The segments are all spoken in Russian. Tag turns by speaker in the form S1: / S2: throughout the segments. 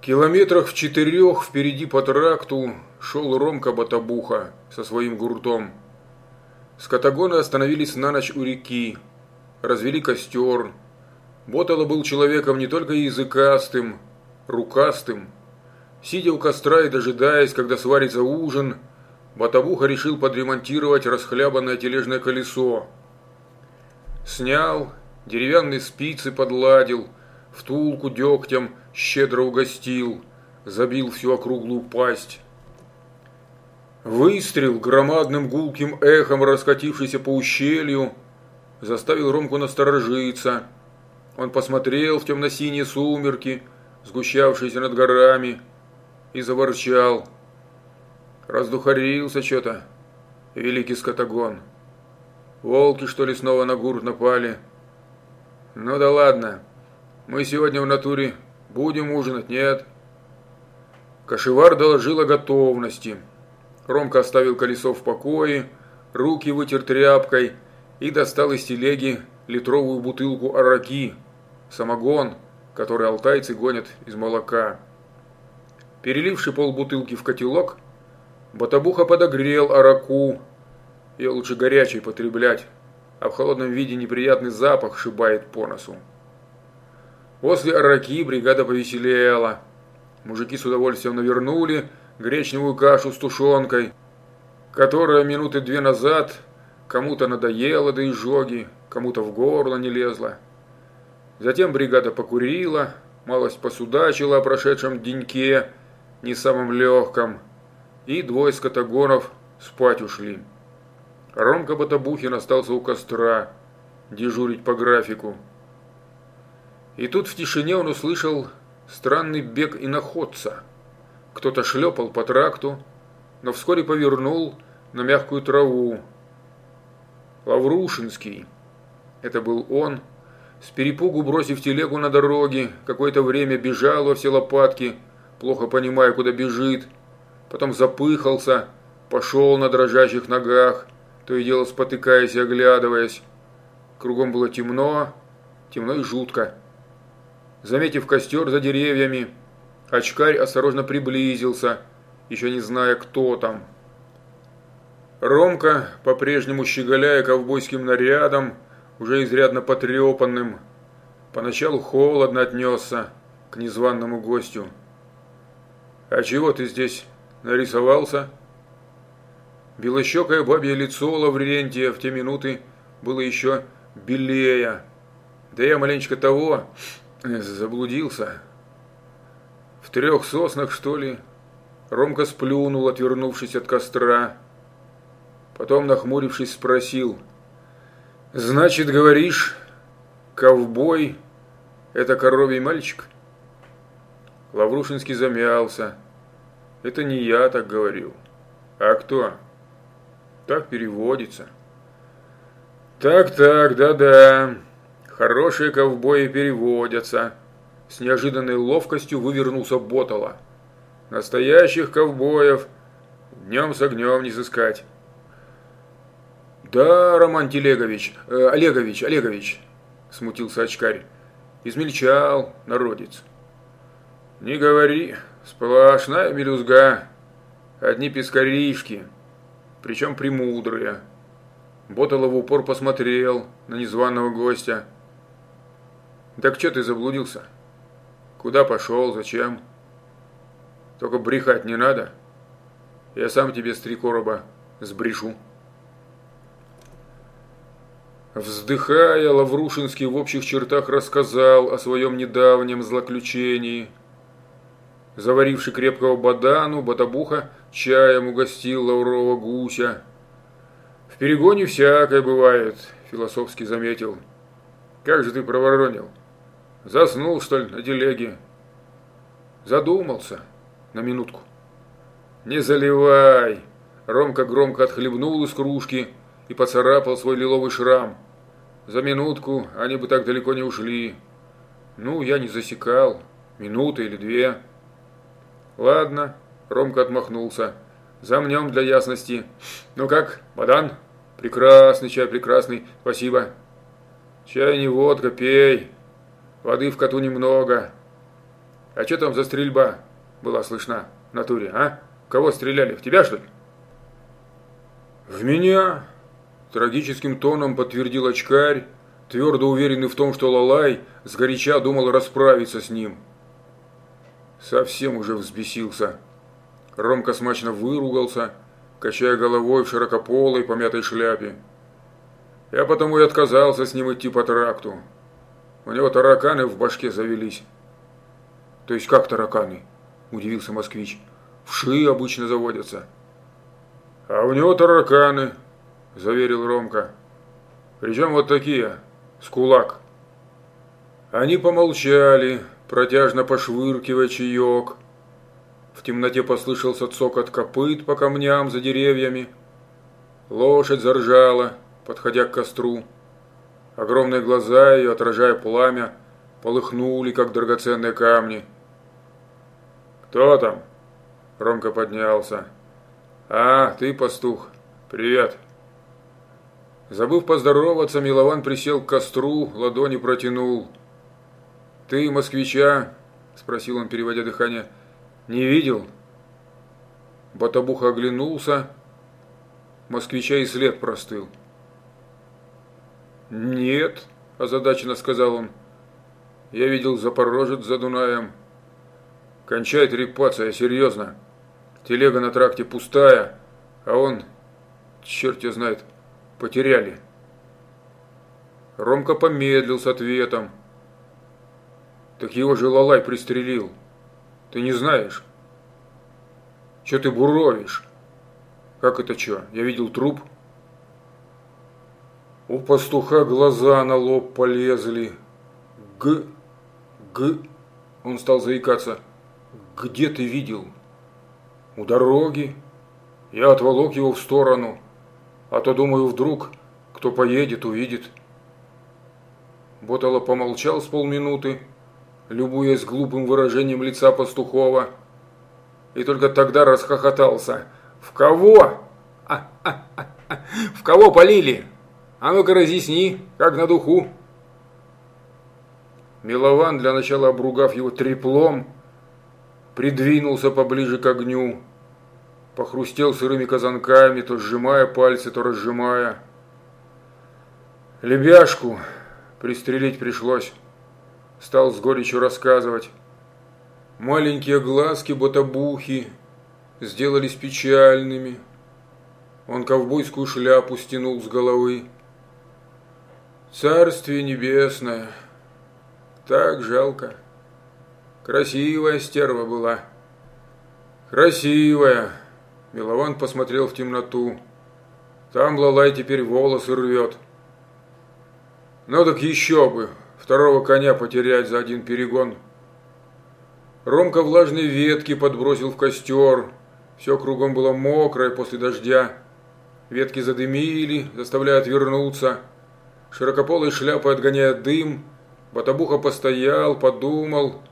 S1: Километрах в четырех впереди по тракту шел Ромка Батабуха со своим гуртом. Скотагоны остановились на ночь у реки, развели костер. Ботало был человеком не только языкастым, рукастым. Сидя у костра и дожидаясь, когда сварится ужин, Батабуха решил подремонтировать расхлябанное тележное колесо. Снял, деревянные спицы подладил, втулку дегтем щедро угостил, забил всю округлую пасть. Выстрел, громадным гулким эхом раскатившийся по ущелью, заставил Ромку насторожиться. Он посмотрел в темно-синие сумерки, сгущавшиеся над горами, и заворчал. Раздухарился что-то, великий скотогон. Волки, что ли, снова на гурт напали? Ну да ладно, мы сегодня в натуре будем ужинать, нет? Кашевар доложил о готовности. Ромка оставил колесо в покое, руки вытер тряпкой и достал из телеги литровую бутылку араки, самогон, который алтайцы гонят из молока. Переливший полбутылки в котелок, Батабуха подогрел араку. Ее лучше горячей потреблять, а в холодном виде неприятный запах шибает по носу. После араки бригада повеселела. Мужики с удовольствием навернули, гречневую кашу с тушенкой, которая минуты две назад кому-то надоела до изжоги, кому-то в горло не лезла. Затем бригада покурила, малость посудачила о прошедшем деньке, не самом легком, и двое скотогонов спать ушли. Ромка Батабухин остался у костра, дежурить по графику. И тут в тишине он услышал странный бег иноходца – кто-то шлепал по тракту, но вскоре повернул на мягкую траву. Лаврушинский. Это был он. С перепугу бросив телегу на дороге, какое-то время бежал во все лопатки, плохо понимая, куда бежит. Потом запыхался, пошел на дрожащих ногах, то и дело спотыкаясь и оглядываясь. Кругом было темно, темно и жутко. Заметив костер за деревьями, Очкарь осторожно приблизился, еще не зная, кто там. Ромка, по-прежнему щеголяя ковбойским нарядом, уже изрядно потрепанным, поначалу холодно отнесся к незваному гостю. «А чего ты здесь нарисовался?» Белощекое бабье лицо Лаврентия в те минуты было еще белее. Да я маленечко того заблудился. В трех соснах, что ли? Ромка сплюнул, отвернувшись от костра. Потом, нахмурившись, спросил. «Значит, говоришь, ковбой – это коровий мальчик?» Лаврушинский замялся. «Это не я так говорил. А кто?» «Так переводится». «Так-так, да-да. Хорошие ковбои переводятся». С неожиданной ловкостью вывернулся Ботала. Настоящих ковбоев днем с огнем не сыскать. «Да, Роман Телегович, э, Олегович, Олегович», – смутился очкарь, – «измельчал, народец». «Не говори, сплошная мелюзга, одни пескаришки, причем премудрые». Ботало в упор посмотрел на незваного гостя. «Так что ты заблудился?» Куда пошел, зачем? Только брехать не надо. Я сам тебе с три короба сбрешу. Вздыхая, Лаврушинский в общих чертах рассказал о своем недавнем злоключении. Заваривший крепкого бадану, Батабуха чаем угостил лаврового гуся. «В перегоне всякое бывает», – философски заметил. «Как же ты проворонил?» Заснул, что ли, на телеге? Задумался на минутку. Не заливай. Ромка громко отхлебнул из кружки и поцарапал свой лиловый шрам. За минутку они бы так далеко не ушли. Ну, я не засекал. Минута или две. Ладно, Ромка отмахнулся. Замнем для ясности. Ну как, Бадан? Прекрасный чай, прекрасный. Спасибо. Чай не водка, пей. Воды в коту немного. А что там за стрельба была слышна в натуре, а? Кого стреляли? В тебя, что ли? В меня, трагическим тоном подтвердил очкарь, твердо уверенный в том, что Лалай сгоряча думал расправиться с ним. Совсем уже взбесился. Ромка смачно выругался, качая головой в широкополой помятой шляпе. Я потому и отказался с ним идти по тракту. У него тараканы в башке завелись. То есть как тараканы? Удивился москвич. Вши обычно заводятся. А у него тараканы, заверил Ромка. Причем вот такие, с кулак. Они помолчали, протяжно пошвыркивая чаек. В темноте послышался цокот копыт по камням за деревьями. Лошадь заржала, подходя к костру. Огромные глаза ее, отражая пламя, полыхнули, как драгоценные камни. «Кто там?» Ромка поднялся. «А, ты, пастух. Привет». Забыв поздороваться, Милован присел к костру, ладони протянул. «Ты москвича?» – спросил он, переводя дыхание. «Не видел?» Батабуха оглянулся. Москвича и след простыл. «Нет», – озадаченно сказал он. «Я видел Запорожец за Дунаем. Кончает трепаться, я серьезно. Телега на тракте пустая, а он, черт я знает, потеряли». Ромка помедлил с ответом. «Так его же Лалай пристрелил. Ты не знаешь?» «Че ты буровишь?» «Как это че? Я видел труп». У пастуха глаза на лоб полезли. Г, г, он стал заикаться. Где ты видел? У дороги. Я отволок его в сторону. А то, думаю, вдруг кто поедет, увидит. Ботало помолчал с полминуты, любуясь глупым выражением лица пастухова. И только тогда расхохотался. «В кого? А, а, а, а, в кого полили?» А ну-ка разъясни, как на духу. Милован, для начала обругав его треплом, придвинулся поближе к огню, похрустел сырыми казанками, то сжимая пальцы, то разжимая. Лебяшку пристрелить пришлось, стал с горечью рассказывать. Маленькие глазки ботобухи сделались печальными. Он ковбойскую шляпу стянул с головы. Царствие небесное. Так жалко. Красивая стерва была. Красивая. Милован посмотрел в темноту. Там Лалай теперь волосы рвет. Ну так еще бы, второго коня потерять за один перегон. Ромка влажные ветки подбросил в костер. Все кругом было мокрое после дождя. Ветки задымили, заставляя отвернуться широкополой шляпой отгоняя дым, Батабуха постоял, подумал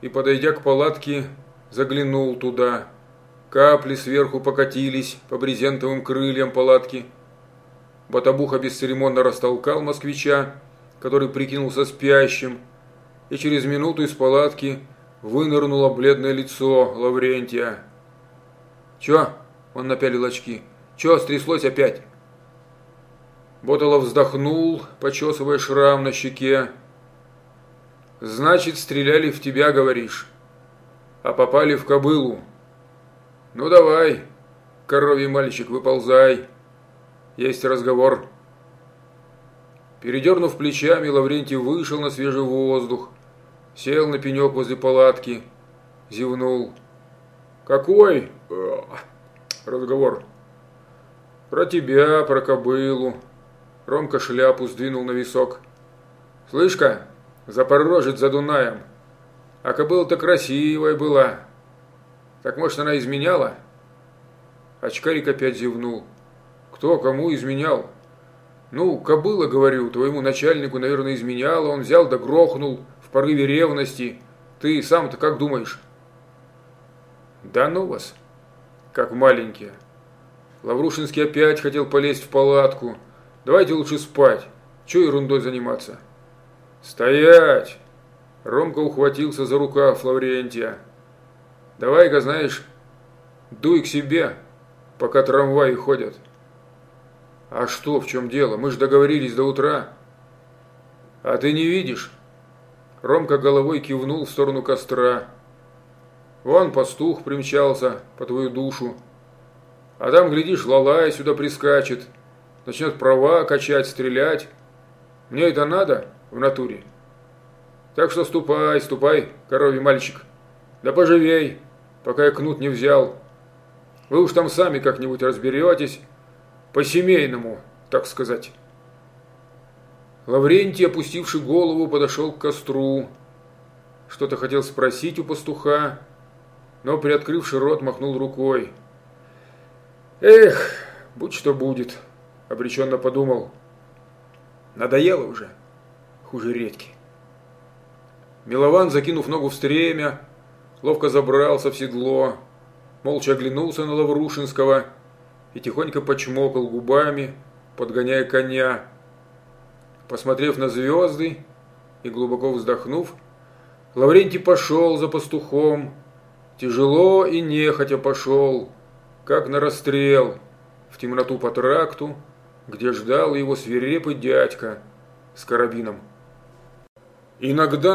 S1: и, подойдя к палатке, заглянул туда. Капли сверху покатились по брезентовым крыльям палатки. Батабуха бесцеремонно растолкал москвича, который прикинулся спящим, и через минуту из палатки вынырнуло бледное лицо Лаврентия. «Чё?» – он напялил очки. «Чё стряслось опять?» Ботолов вздохнул, почесывая шрам на щеке. «Значит, стреляли в тебя, говоришь, а попали в кобылу. Ну давай, коровий мальчик, выползай. Есть разговор». Передернув плечами, Лаврентий вышел на свежий воздух, сел на пенек возле палатки, зевнул. «Какой?» «Разговор». «Про тебя, про кобылу». Ромка шляпу сдвинул на висок. «Слышь-ка, запорожец за Дунаем, а кобыла-то красивая была. Так, может, она изменяла?» Очкарик опять зевнул. «Кто кому изменял?» «Ну, кобыла, говорю, твоему начальнику, наверное, изменяла. Он взял да грохнул в порыве ревности. Ты сам-то как думаешь?» «Да ну вас, как маленькие». Лаврушинский опять хотел полезть в палатку, Давайте лучше спать. Чего ерундой заниматься? Стоять! Ромка ухватился за рукав Лаврентия. «Давай-ка, знаешь, дуй к себе, пока трамваи ходят». «А что, в чем дело? Мы же договорились до утра». «А ты не видишь?» Ромка головой кивнул в сторону костра. «Вон пастух примчался по твою душу. А там, глядишь, Лалай сюда прискачет, начнет права качать, стрелять. Мне это надо в натуре?» Так что ступай, ступай, коровий мальчик. Да поживей, пока я кнут не взял. Вы уж там сами как-нибудь разберетесь, по-семейному, так сказать. Лаврентий, опустивший голову, подошел к костру. Что-то хотел спросить у пастуха, но, приоткрывший рот, махнул рукой. «Эх, будь что будет», — обреченно подумал. «Надоело уже, хуже редьки». Милован, закинув ногу в стремя, ловко забрался в седло, молча оглянулся на Лаврушинского и тихонько почмокал губами, подгоняя коня. Посмотрев на звезды и глубоко вздохнув, Лаврентий пошел за пастухом, тяжело и нехотя пошел, как на расстрел, в темноту по тракту, где ждал его свирепый дядька с карабином. Иногда